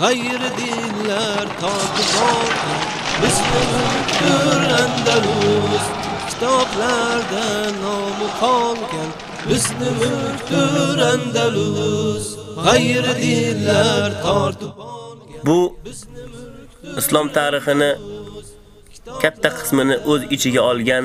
g'ayri dinlar totib borgan bizni mulkdir Andalus. Kitoblarda nomi qolgan bizni mulkdir Andalus. G'ayri dinlar tortib Bu islom tarixini katta qismini o'z ichiga olgan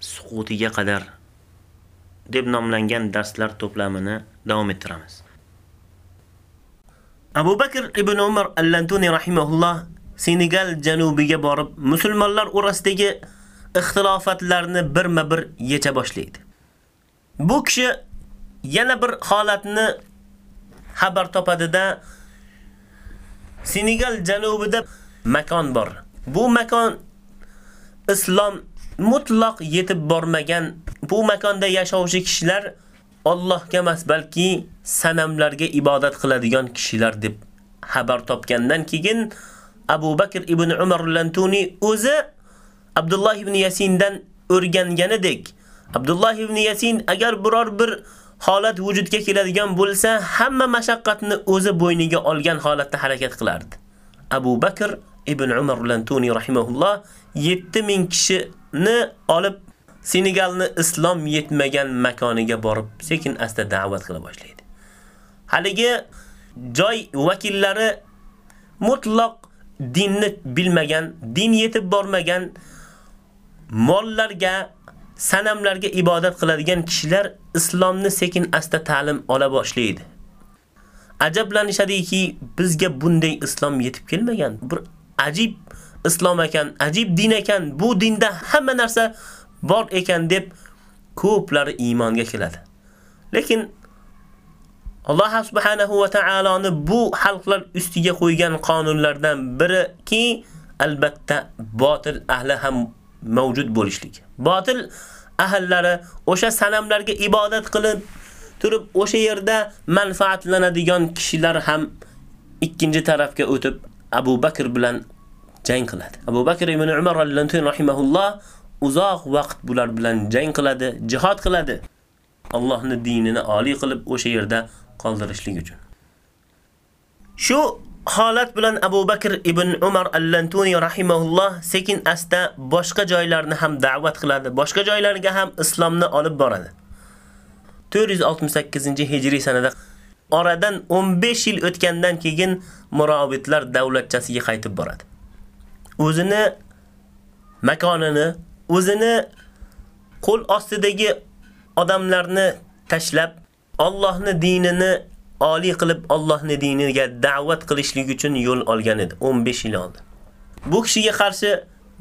suqutiga qadar deb nomlangan darslar to'plamini davom ettiramiz. Abu Bakr ibn Umar al-Lantuni rahimahulloh Senegal janubiga borib, musulmonlar orasidagi ixtilofatlarni birma-bir yecha boshlaydi. Bu kishi yana bir holatni xabar topadida Senegal janubida makon bor. Bu makon islom mutlaq yetib bormagan bu makonda yashovchi kishilar Allohga emas, balki sanamlarga ibodat qiladigan kishilar deb xabar topgandan keyin Abu Bakr ibn Umar al-Lantuni o'zi Abdullah ibn Yasindan o'rganganidek Abdullah ibn Yasin agar biror bir holat vujudga keladigan bo'lsa, hamma mashaqqatni o'zi bo'yniga olgan holatda harakat qilardi. Abu Bakr ibn Umar al-Lantuni rahimahulloh 7000 kishi ni olib Senegalni islom yetmagan makoniga borib, sekin asta da'vat qila boshlaydi. Haligi joy vakillari mutlaq dinni bilmagan, din yetib bormagan mollarga, sanamlarga ibodat qiladigan kishilar islomni sekin asta ta'lim ola boshlaydi. Ajablanishadiki, bizga bunday islom yetib kelmagan. Bir ajib islom ekan, ajib din ekan, bu dinda hamma narsa bor ekan deb ko'plari iymonga keladi. Lekin Alloh subhanahu va taoloni bu xalqlar ustiga qo'ygan qonunlardan biriki albatta botil ahli ham mavjud bo'lishlik. Botil ahllari o'sha sanamlarga ibodat qilib turib o'sha yerda manfaatlanadigan kishilar ham ikkinchi tarafga o'tib Abu Bakr bilan jang qiladi. Abu Bakr ibn Umar al-Lantun rahimahulloh uzoq vaqt bular bilan jang qiladi, jihad qiladi. Allohning dinini oliy qilib o'sha yerda qoldirishlik uchun. Shu holat bilan Abu Bakr ibn Umar al-Lantuni rahimahulloh sekin asta boshqa joylarni ham da'vat qiladi, boshqa joylarga ham islomni olib boradi. 468-hijriy sanada oradan 15 yil o'tgandan keyin Murobitlar davlatchasiga qaytib boradi. O'zini makonini, o'zini qo'l ostidagi odamlarni tashlab Allohning dinini oliy qilib Allohning diniga da'vat qilishlik uchun yo'l olgan edi 15 yil oldin. Bu kishiga qarshi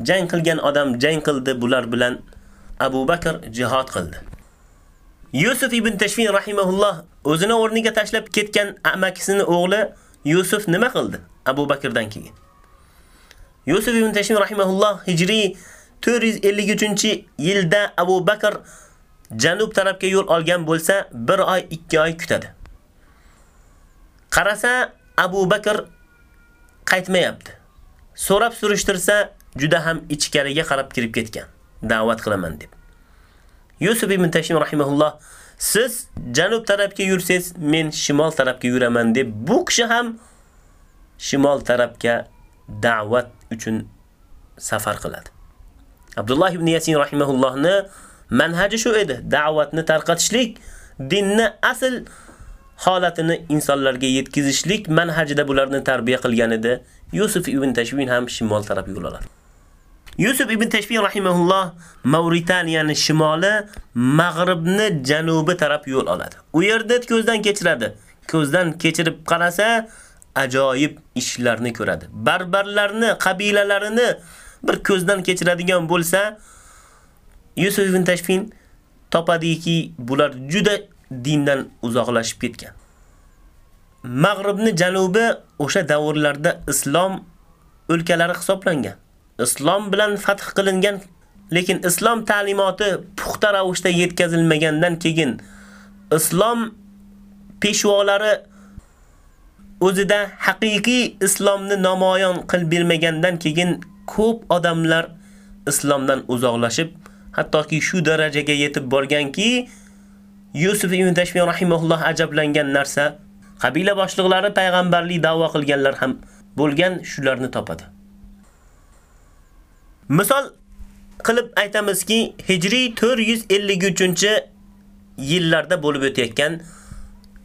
jang qilgan odam jang qildi, bular bilan Abu Bakr jihad qildi. Yusuf ibn Tashfin rahimahulloh o'zini o'rniga tashlab ketgan amakisini o'g'li Yusuf nima qildi? Abu Bakrdan keyin. Yusuf ibn Tashfin rahimahulloh hijriy 453-yilda Abu Bakr janub tarafga yo'l olgan bo'lsa, 1 oy, 2 oy kutadi. Qarasa, Abu Bakr qaytmayapti. So'rab surishtirsa, juda ham ichkariga qarab kirib ketgan. Da'vat qilaman deb. Yusuf ibn Tashim rahimahulloh siz janub tarafga yursangiz, men shimol tarafga yuraman deb bu kishi ham shimol tarafga da'vat uchun safar qiladi. Abdullah ibn Yasin rahimahullohni manhaji shu edi, da'vatni tarqatishlik, dinni asl holatini insonlarga yetkazishlik manhajida bularni tarbiya qilgan edi. Yusuf ibn Tashvin ham shimol taraf yo'l oladi. Yusuf ibn Tashfin rahimahulloh Mauritaniyaning shimoli, mag'ribni janubi taraf yo'l oladi. U yerda ko'zdan kechiradi. Ko'zdan kechirib qarasa, ajoyib ishlarni ko'radi. Barbarlarni, qabilalarini bir ko'zdan kechiradigan bo'lsa, Yusuf ibn Tashfin topadiki, bular juda dindan uzoqlashib ketgan. Mag'ribni janubi o'sha davrlarda islom o'lkalari hisoblangan. Islom bilan fath qilingan, lekin islom ta'limoti puxta ravishda yetkazilmagandan keyin islom peshvolari o'zida haqiqiy islomni namoyon qilib bermagandan keyin ko'p odamlar islomdan uzoqlashib, hattoki shu darajaga yetib borganki, Yusuf ibn Tashmiy rahimahulloh ajablangan narsa, qabila boshliqlari payg'ambarlik da'vo qilganlar ham bo'lgan shularni topadi. Misol qilib aytamizki, Hijriy 453-yillarda bo'lib o'tayotgan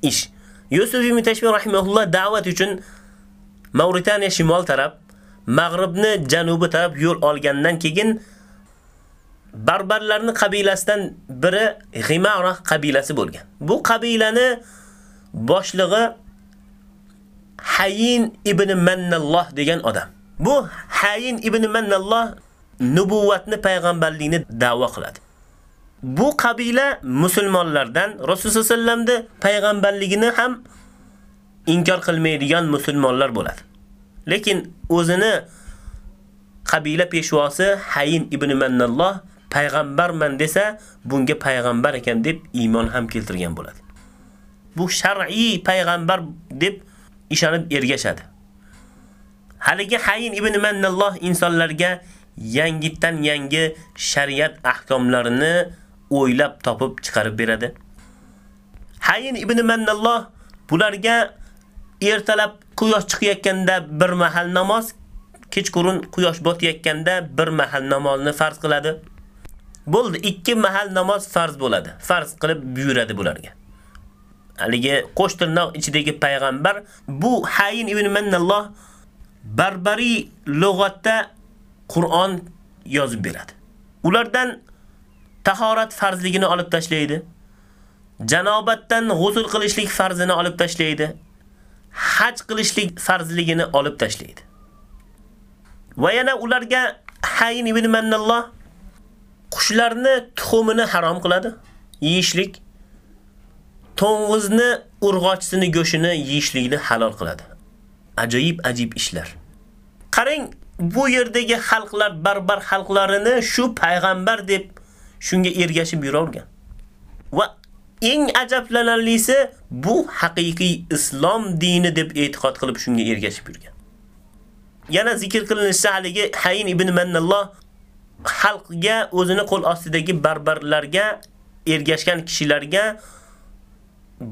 ish. Yusuf ibn Tashfiy rahimahulloh da'vat uchun Mauritaniya shimol taraf, Mag'ribni janubi taraf yo'l olgandan keyin barbarlarning qabilasidan biri G'imara qabilasi bo'lgan. Bu qabilani boshlig'i Hayin ibn Mannalloh degan odam. Bu Hayin ibn Mannalloh nubuvvatni payg'ambarlikni da'vo qiladi. Bu qabila musulmonlardan Rasululloh sallamni payg'ambarligini ham inkor qilmaydigan musulmonlar bo'ladi. Lekin o'zini qabila peshvosi Hayin ibn Mannalloh payg'ambarman desa, bunga payg'ambar ekan deb iymon ham keltirgan bo'ladi. Bu shar'iy payg'ambar deb ishonib ergashadi. Haligi Hayin ibn Mannalloh insonlarga yangitdan yangi shariat ahkomlarini o'ylab topib chiqarib beradi. Hayin ibn Mannalloh bularga ertalab quyosh chiqayotganda bir mahal namoz, kechqurun quyosh botayotganda bir mahal namozni farz qiladi. Bo'ldi, ikki mahal namoz farz bo'ladi. Farz qilib buyuradi bularga. Haligi qo'sh tirnoq ichidagi payg'ambar bu Hayin ibn Mannalloh barbariy lug'atda Qur'on yozib beradi. Ulardan tahorat farzligini olib tashlaydi. Janobatdan g'usl qilishlik farzini olib tashlaydi. Haj qilishlik farzligini olib tashlaydi. Va yana ularga Hayin ibn Mannalloh qushlarni tuxumini harom qiladi, yeyishlik. To'ng'izni urg'ochisini go'shini yeyishlikni halol qiladi. Ajoyib ajib ishlar. Qarang, bu yerdagi xalqlar barbar xalqlarini shu payg'ambar deb shunga ergashib yuravergan. Va eng ajablanarlisi bu haqiqiy islom dini deb e'tiqod qilib shunga ergashib yurgan. Yana zikr qilinishsa haligi Hayin ibn Mannalloh xalqga o'zini qo'l ostidagi barbarlarga ergashgan kishilarga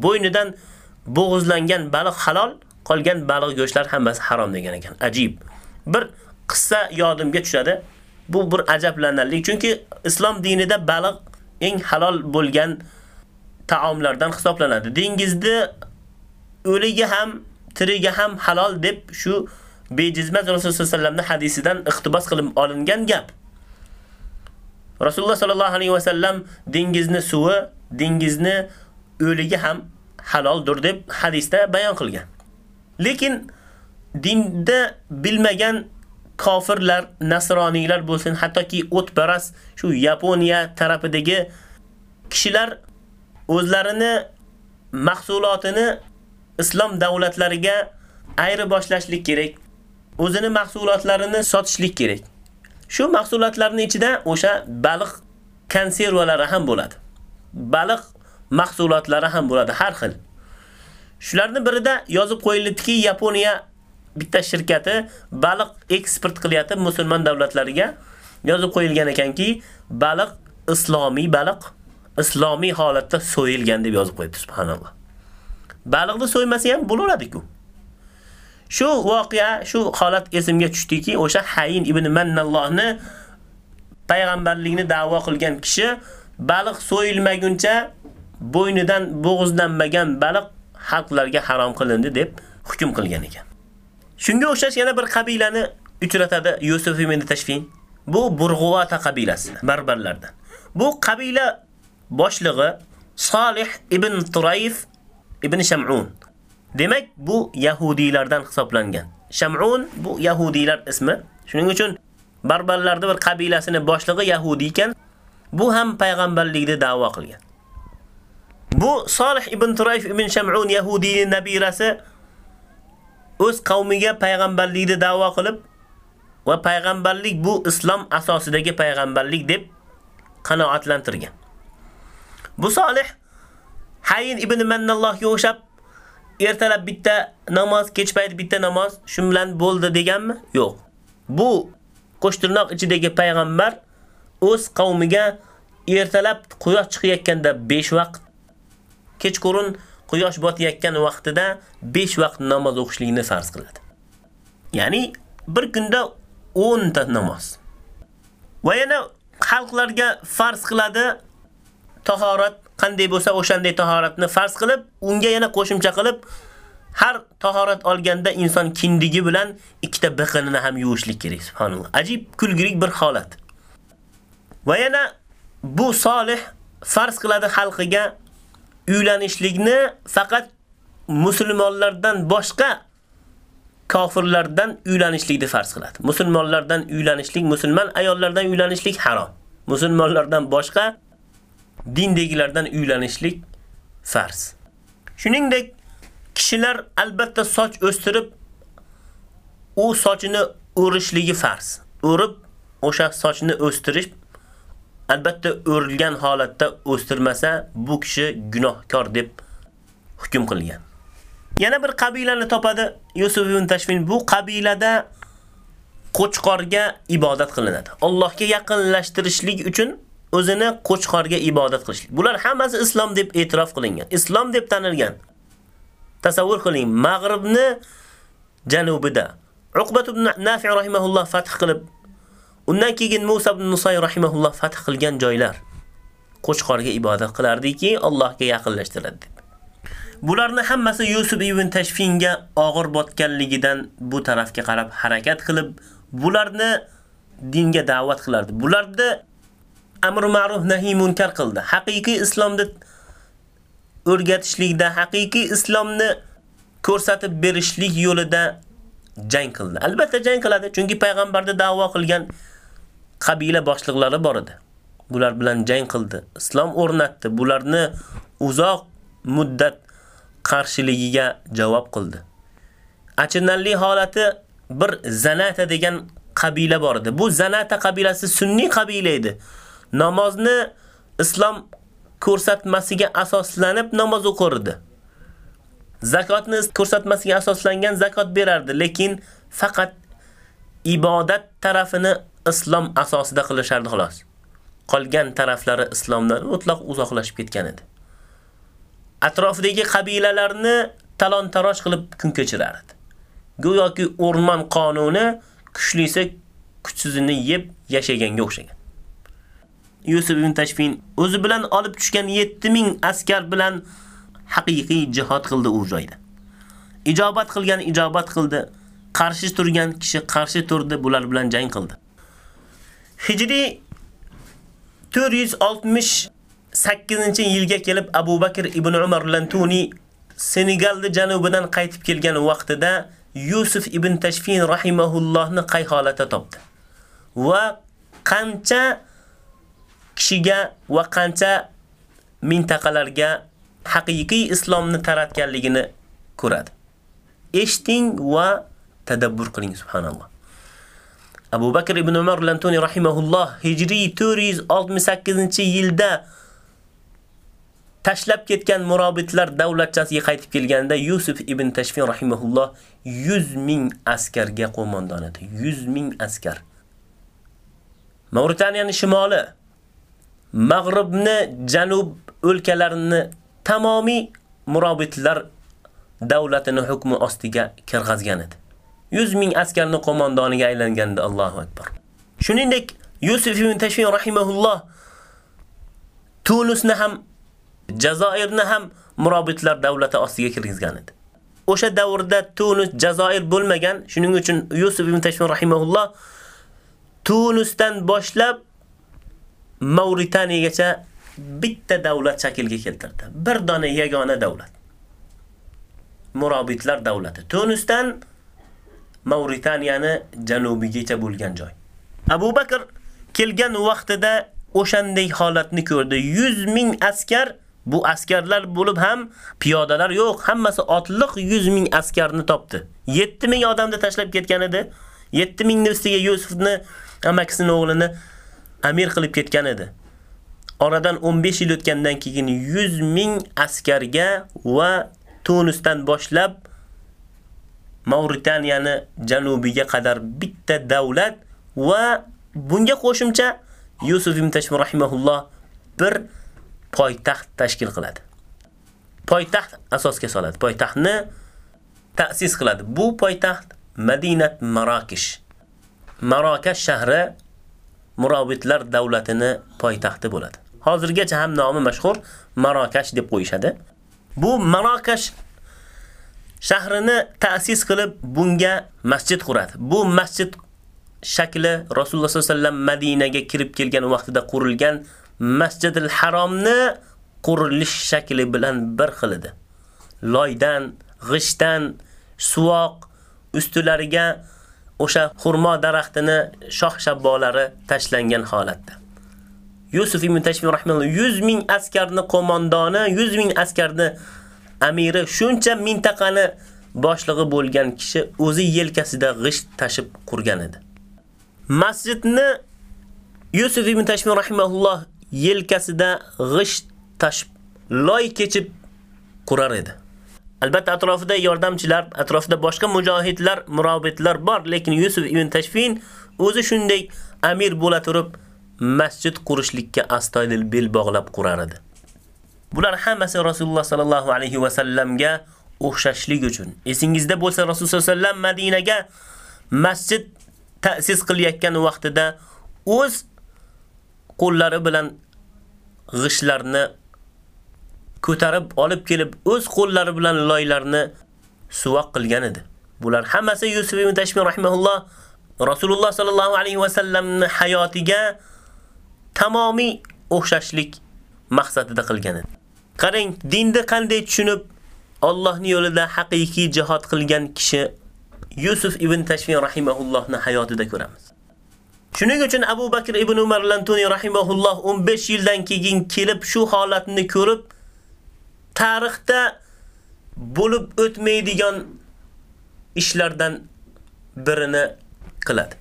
bo'ynidan bo'g'izlangan baliq halol, qolgan baliq go'shtlar hammasi harom degan ekan. Ajib. Bir qissa yodimga tushadi. Bu bir ajablanarli, chunki islom dinida baliq eng halol bo'lgan taomlardan hisoblanadi. Dengizda o'ligi ham, tirigi ham halol deb shu bejizmat Rasululloh sollallohu alayhi vasallamning hadisidan iqtibos qilib olingan gap. Rasululloh sollallohu alayhi vasallam dengizni suvi, dengizni o'ligi ham haloldir deb hadisda bayon qilgan. Lekin dinda bilmagan kofirlar, nasroniylar bo'lsin, hattoki o'tparas shu Yaponiya tarafidagi kishilar o'zlarini mahsulotini islom davlatlariga ayri boshlashlik kerak. O'zini mahsulotlarini sotishlik kerak. Shu mahsulotlarning ichida o'sha baliq konservalari ham bo'ladi. Baliq mahsulotlari ham bo'ladi har xil. Shularning birida yozib qo'yilibdiki, Yaponiya bitta shirkati baliq eksport qilyapti musulmon davlatlariga. Yozib qo'yilgan ekanki, baliq islomiy baliq, islomiy holatda so'yilgan deb yozib qo'yibdi, subhanalloh. Baliqni so'ymasa ham bo'laveradi-ku. Shu voqea, shu holat esimga tushdiki, o'sha Hayin ibn Mannallohni payg'ambarlikni da'vo qilgan kishi baliq so'yilmaguncha bo'ynidan bo'g'izlanmagan baliq xalqlarga harom qilindi deb hukm qilgan ekan. Shunga o'xshash yana bir qabilani uchratadi Yusuf ibn Tashfin. Bu Burg'uvata qabilasi, barbarlardan. Bu qabila boshlig'i Solih ibn Turayf ibn Sham'un. Demak, bu yahudiylardan hisoblangan. Sham'un bu yahudiylar ismi. Shuning uchun barbarlarda bir qabilasini boshlig'i yahudi ekan, bu ham payg'ambarlikni da'vo qilgan. Bu Solih ibn Turayf ibn Sham'un yahudiyning nabirasi o'z qavmiga payg'ambarlikni da'vo qilib va payg'ambarlik bu islom asosidagi payg'ambarlik deb qanoatlantirgan. Bu Solih Hayyin ibn Mannallohga o'xshab ertalab bitta namoz, kech payt bitta namoz, shu bilan bo'ldi deganmi? Yo'q. Bu qo'shtirnoq ichidagi payg'ambar o'z qavmiga ertalab quyosh chiqayotganda 5 vaqt, kechqurun quyosh botayotgan vaqtida 5 vaqt namoz o'qishlikni farz qiladi. Ya'ni bir kunda 10 ta namoz. Va yana xalqlarga farz qiladi tahorat qanday bo'lsa o'shanday tahoratni farz qilib, unga yana qo'shimcha qilib har tahorat olganda inson kindigi bilan ikkita biqinini ham yuvishlik kerak. Subhanalloh. Ajib kulgilik bir holat. Va yana bu solih farz qiladi xalqiga uylanishlikni faqat musulmonlardan boshqa kofirlardan uylanishlikni farz qiladi. Musulmonlardan uylanishlik, musulmon ayollardan uylanishlik harom. Musulmonlardan boshqa dindagilardan uylanishlik farz. Shuningdek, kishilar albatta soch o'stirib, u sochini o'rishligi farz. O'rib, o'sha sochni o'stirib albatta o'rilgan holatda o'stirmasa, bu kishi gunohkor deb hukm qilgan. Yana bir qabilani topadi Yusuf ibn Tashfin. Bu qabilada qo'chqorga ibodat qilinadi. Allohga yaqinlashtirishlik uchun o'zini qo'chqorga ibodat qilishlik. Bular hammasi islom deb e'tirof qilingan. Islom deb tanilgan. Tasavvur qiling, Mag'ribni janubida Uqbat ibn Nafi' rahimahulloh fath qilib, undan keyin Musa ibn Nusay rahimahulloh fath qilgan joylar qo'chqorga ibodat qilardiki, Allohga yaqinlashtiradi deb. Bularni hammasi Yusuf ibn Tashfinga og'ir botganligidan bu tarafga qarab harakat qilib, bularni dinga da'vat qilardi. Bularni amr ma'ruf nahiy munkar qildi. Haqiqiy islomni o'rgatishlikda, haqiqiy islomni ko'rsatib berishlik yo'lida jang qildi. Albatta jang qiladi, chunki payg'ambarda da'vo qilgan qabila boshliqlari bor edi. Bular bilan jang qildi. Islom o'rnatdi. Bularni uzoq muddat qarshiligiga javob qildi. Achinarli holati bir Zanata degan qabila bor edi. Bu Zanata qabilasi sunniy qabila edi. namozni islom ko'rsatmasiga asoslanib namoz o'qirdi. Zakotni ko'rsatmasiga asoslangan zakot berardi, lekin faqat ibodat tarafini islom asosida qilishardi xolos. Qolgan taraflari islomdan mutlaq uzoqlashib ketgan edi. Atrofidagi qabilalarni talon-taroj qilib kun kechirardi. Go'yoki o'rmon qonuni kuchlisi kuchsizini yeb yashaganga o'xshagan. Yusuf ibn Tashfin o'zi bilan olib tushgan 7000 askar bilan haqiqiy jihad qildi u joyda. Ijobat qilgan ijobat qildi, qarshi turgan kishi qarshi turdi, bular bilan jang qildi. Hijriy 468-yilga kelib Abu Bakr ibn Umar Lantuni Senegalda janubidan qaytib kelgan vaqtida Yusuf ibn Tashfin rahimahullohni qay holatda topdi. Va qancha kishiga va qancha mintaqalarga haqiqiy islomni taratganligini ko'radi. Eshiting va tadabbur qiling subhanalloh. Abu Bakr ibn Umar Lantuni rahimahulloh hijriy 468-yilda tashlab ketgan murobitlar davlatchasiga qaytib kelganda Yusuf ibn Tashfin rahimahulloh 100 ming askarga qo'mondon edi. 100 ming askar. Mauritaniyaning shimoli Mag'ribni, janub o'lkalarini tamomiy murobitlar davlatini hukmi ostiga kirg'azgan edi. 100 ming askarni qo'mondoniga aylanganda Allohu akbar. Shuningdek, Yusuf ibn Tashfin rahimahulloh Tunisni ham Jazoirni ham murobitlar davlati ostiga kirgizgan edi. O'sha davrda Tunis, Jazoir bo'lmagan, shuning uchun Yusuf ibn Tashfin rahimahulloh Tunisdan boshlab Mauritaniyagacha bitta davlat shaklga keltirdi. Bir dona yagona davlat. Murabitlar davlati. Tunisdan Mauritaniyani janubigacha bo'lgan joy. Abu Bakr kelgan vaqtida o'shanday holatni ko'rdi. 100 ming askar bu askarlar bo'lib ham piyodalar yo'q, hammasi otliq 100 ming askarni topdi. 7 ming odamni tashlab ketgan edi. 7 ming ustiga Yusufni amakisining o'g'lini amir qilib ketgan edi. Oradan 15 yil o'tgandan keyin 100 ming askarga va Tunisdan boshlab Mauritaniyani janubiga qadar bitta davlat va bunga qo'shimcha Yusuf ibn Tashmi rahimahulloh bir poytaxt tashkil qiladi. Poytaxt asosga soladi. Poytaxtni ta'sis qiladi. Bu poytaxt Madinat Marokish. Marokash shahri Murovitlar davlatini poytaxti bo'ladi. Hozirgacha ham nomi mashhur Marokash deb qo'yishadi. Bu Marokash shahrini ta'sis qilib bunga masjid quradi. Bu masjid shakli Rasululloh sollallohu alayhi vasallam Madinaga kirib kelgan vaqtida qurilgan Masjidil Haromni qurilish shakli bilan bir xil edi. Loydan, g'ishdan, suvoq ustilariga o'sha xurmo daraxtini shox shabbolari tashlangan holatda. Yusuf ibn Tashfin rahimahulloh 100 ming askarni qo'mondoni, 100 ming askarni amiri shuncha mintaqani boshlig'i bo'lgan kishi o'zi yelkasida g'isht tashib qurgan edi. Masjidni Yusuf ibn Tashmi rahimahulloh yelkasida g'isht tashib loy kechib qurar edi. Albatta atrofida yordamchilar, atrofida boshqa mujohidlar, murobitlar bor, lekin Yusuf ibn Tashfin o'zi shunday amir bo'la turib masjid qurishlikka astoydil bel bog'lab qurar edi. Bular hammasi Rasululloh sallallohu alayhi va sallamga o'xshashlik uchun. Esingizda bo'lsa Rasululloh sallallohu alayhi Madinaga masjid ta'sis qilayotgan vaqtida o'z qo'llari bilan g'ishlarni ko'tarib olib kelib o'z qo'llari bilan loylarni suvoq qilgan edi. Bular hammasi Yusuf ibn Tashmi rahimahulloh Rasululloh sallallohu alayhi va sallamning hayotiga tamomiy o'xshashlik maqsadida qilgan edi. Qarang, dinni qanday tushunib Allohning yo'lida haqiqiy jihad qilgan kishi Yusuf ibn Tashfin rahimahullohni hayotida ko'ramiz. Shuning uchun Abu Bakr ibn Umar Lantuni rahimahulloh 15 yildan keyin kelib shu holatni ko'rib tarixda bo'lib o'tmaydigan ishlardan birini qiladi.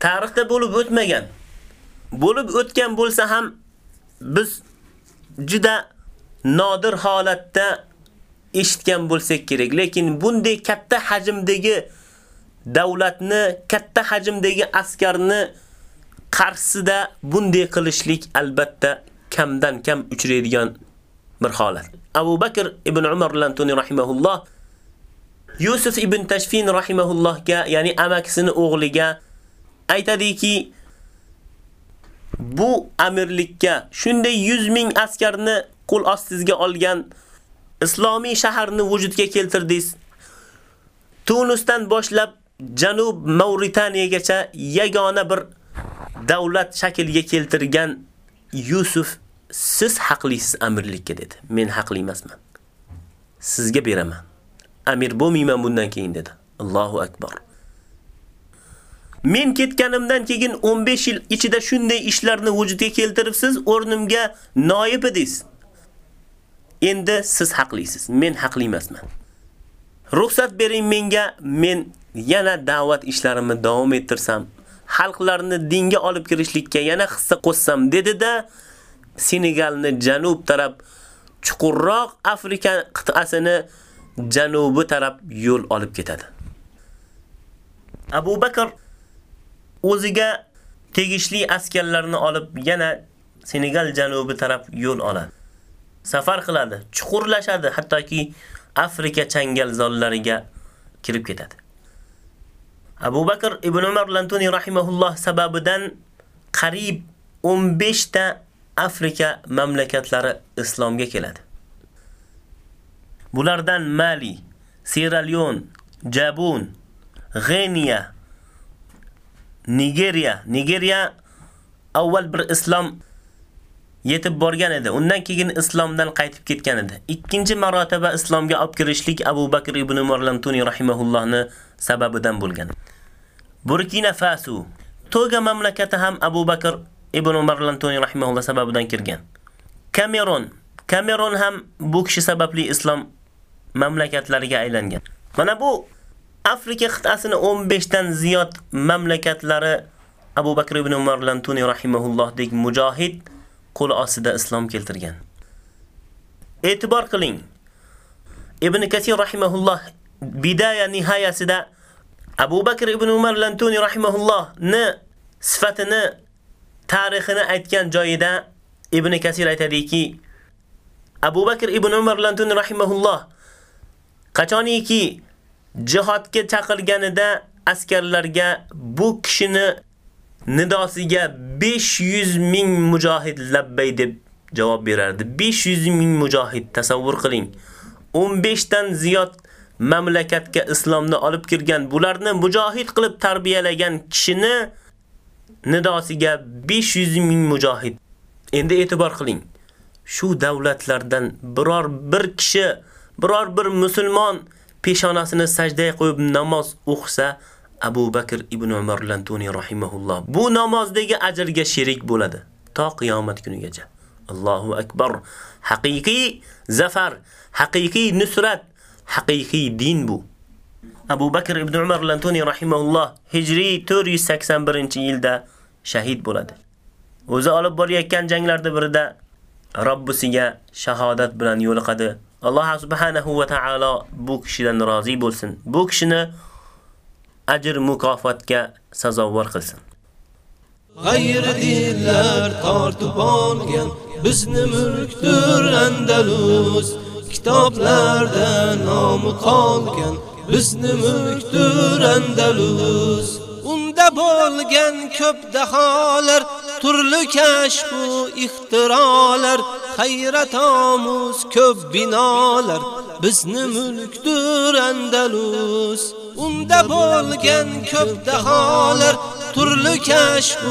Tarixda bo'lib o'tmagan, bo'lib o'tgan bo'lsa ham biz juda nodir holatda eshitgan bo'lsak kerak, lekin bunday katta hajmdagi davlatni, katta hajmdagi askarni qarshisida bunday qilishlik albatta kamdan kam uchraydigan bir holat. Abu Bakr ibn Umar Lantuni rahimahulloh Yusuf ibn Tashfin rahimahullohga, ya'ni amakisini o'g'liga aytadiki, bu amirlikka shunday 100 ming askarni qo'l ostingizga olgan islomiy shaharni vujudga keltirdingiz. Tunisdan boshlab Janub Mauritaniyagacha yagona bir davlat shakliga keltirgan Yusuf siz haqlisiz amirlikka dedi. Men haqli emasman. Sizga beraman. Amir bo'lmayman bundan keyin dedi. Allohu akbar. Men ketganimdan keyin 15 yil ichida shunday ishlarni vujudga keltiribsiz, o'rnimga noyib edingiz. Endi siz haqlisiz, men haqli emasman. Ruxsat bering menga, men yana da'vat ishlarimni davom ettirsam, xalqlarni dinga olib kirishlikka yana hissa qo'ssam dedi-da, Senegalni janub taraf chuqurroq Afrika qit'asini janubi taraf yo'l olib ketadi. Abu Bakr o'ziga tegishli askarlarni olib yana Senegal janubi taraf yo'l oladi. Safar qiladi, chuqurlashadi, hattoki Afrika changalzollariga kirib ketadi. Abu Bakr ibn Umar Lantuni rahimahulloh sababidan qarib 15 ta Afrika mamlakatlari islomga keladi. Bulardan Mali, Sierra Leone, Jabun, G'eniya Nigeriya, Nigeriya avval bir islom yetib borgan edi. Undan keyin islomdan qaytib ketgan edi. Ikkinchi marotaba islomga olib kirishlik Abu Bakr ibn Umar Lantuni rahimahullohni sababidan bo'lgan. Burkina Faso Toga mamlakati ham Abu Bakr ibn Umar Lantuni rahimahulloh sababidan kirgan. Kamerun Kamerun ham bu kishi sababli islom mamlakatlariga aylangan. Mana bu Afrika qit'asini 15 dan ziyod mamlakatlari Abu Bakr ibn Umar Lantuni rahimahullohdek mujohid qo'l ostida islom keltirgan. E'tibor qiling. Ibn Kathir rahimahulloh bidaya nihoyasida Abu Bakr ibn Umar Lantuni rahimahullohni sifatini, tarixini aytgan joyida Ibn Kathir aytadiki, Abu Bakr ibn Umar Lantuni rahimahulloh qachoniki jihodga chaqirganida askarlarga bu kishini nidosiga 500 ming mujohid labbay deb javob berardi. 500 ming mujohid tasavvur qiling. 15 dan ziyod mamlakatga islomni olib kirgan, bularni mujohid qilib tarbiyalagan kishini nidosiga 500 ming mujohid. Endi e'tibor qiling. Shu davlatlardan biror bir kishi, biror bir musulmon peshonasini sajdaga qo'yib namoz o'qisa, Abu Bakr ibn Umar Lantuni rahimahulloh bu namozdagi ajrga sherik bo'ladi to qiyomat kunigacha. Allohu akbar. Haqiqiy zafar, haqiqiy nusrat, haqiqiy din bu. Abu Bakr ibn Umar Lantuni rahimahulloh hijriy 481-yilda shahid bo'ladi. O'zi olib borayotgan janglarda birida Robbisiga shahodat bilan yo'liqadi. Alloh subhanahu va taolo bu kishidan rozi bo'lsin. Bu kishini ajr mukofotga sazovor qilsin. G'ayri dinlar tortib olgan bizni mulkdir Andalus. Kitoblarda nomi qolgan bizni mulkdir Andalus. Unda bo'lgan ko'p daholar, turli kashf ixtirolar, hayrat omuz ko'p binolar bizni mulkdir Andalus. Unda bo'lgan ko'p daholar, turli kashf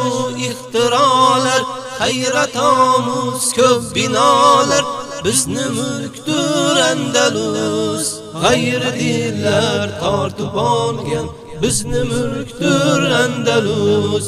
ixtirolar, hayrat omuz ko'p binolar bizni mulkdir Andalus. G'ayri dillar tortib olgan bizni mulkdir Andalus.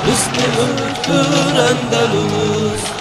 qolgan. Bizni mulkdir Andalus.